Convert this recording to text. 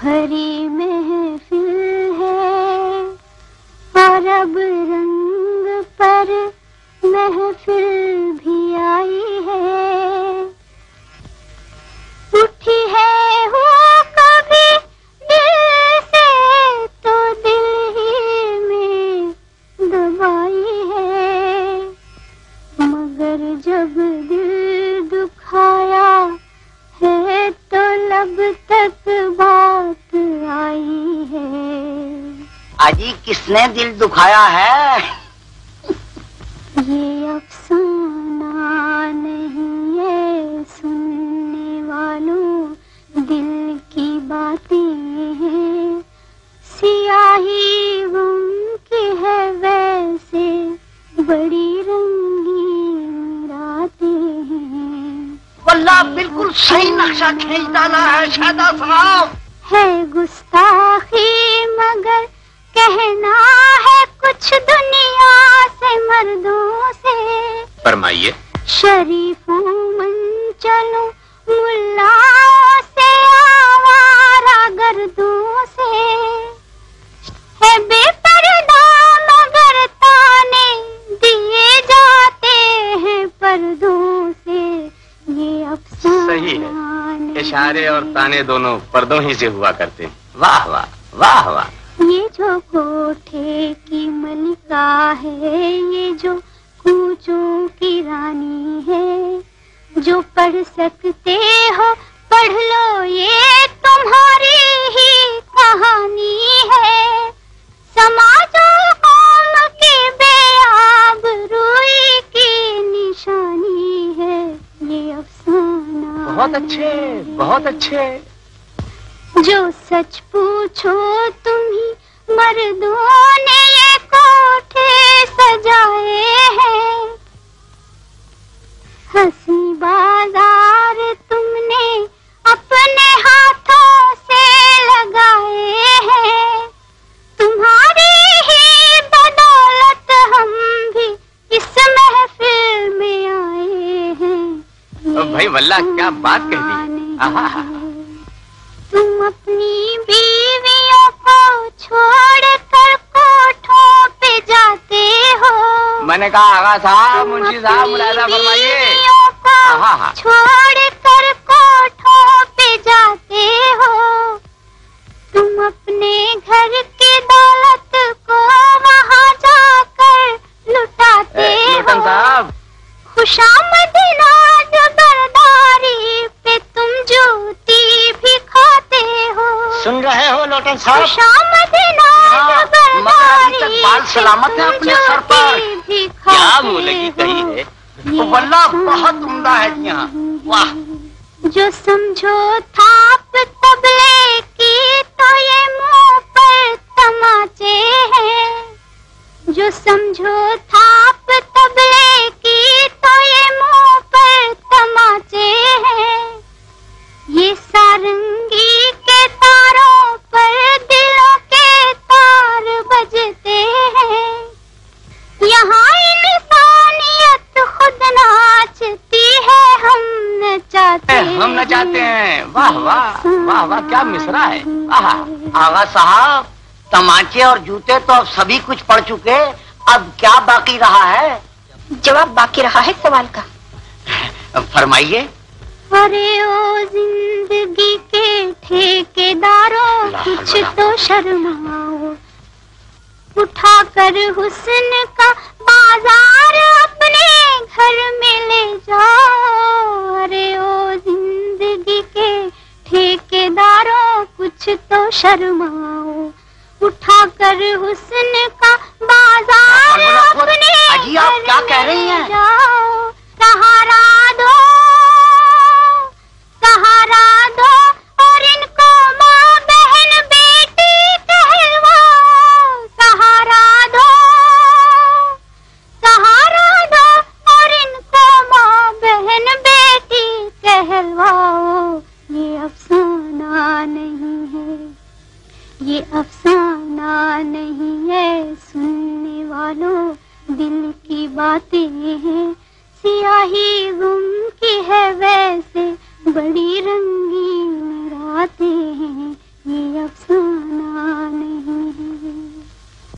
भरी महफिल है। अरब रंग पर महफिल तो लब तक बात आई है। अजी किसने दिल दुखाया है? ये अफसाना वल्ला बिल्कुल सही नक्शा खींच डाला है शादा साहब। है गुस्ताखी मगर कहना है कुछ दुनिया से मर्दों से। फरमाइए। शरीफ मन चलो मुल्लाओं अफसाना ही है। इशारे और ताने दोनों पर्दों ही से हुआ करते हैं। वाह वाह वाह वाह। ये जो कोठे की मलिका है, ये जो कूचों की रानी है, जो पढ़ सकते हो, पढ़ लो ये बहुत अच्छे बहुत अच्छे। जो सच पूछो तुम ही मर मर्दों भाई वल्ला क्या बात कह दी? तुम अपनी बीवियों को छोड़कर कोठों पे जाते हो। मैंने कहा आगा साहब मुंशी साहब मुलायदा फरमाइए। बीवियों को आहा छोड़कर कोठों पे जाते हो। तुम अपने घर की दौलत को वहाँ जाकर लुटाते हो। साहब। सुन रहे हो लोटन साहब। हाँ, बाल सलामत है अपने सर पर। क्या बोलेगी कही है वल्ला बहुत उम्दा है जी यहाँ वाह। जो समझो था तबले की तो ये मुँह पर तमाचे हैं। जो समझो थाप चाहते हैं। वाह वाह वाह वाह क्या मिसरा है। आगा साहब तमाचे और जूते तो अब सभी कुछ पड़ चुके अब क्या बाकी रहा है? जवाब बाकी रहा है सवाल का। फरमाइए। अरे ओ ज़िंदगी के ठेकेदारों कुछ तो शर्माओ। उठाकर हुस्न का बाज़ार हुस्न का बाज़ार अपने अजी, आप क्या कह रही हैं? जाओ। सहारा दो सहारा दो और इनको माँ बहन बेटी कहलवाओ सहारा दो सहारा दो और इनको माँ बहन बेटी कहलवाओ। ये अफसाना नहीं है। ये अफसाना नहीं है सुनने वालों दिल की बातें हैं। सियाही गुम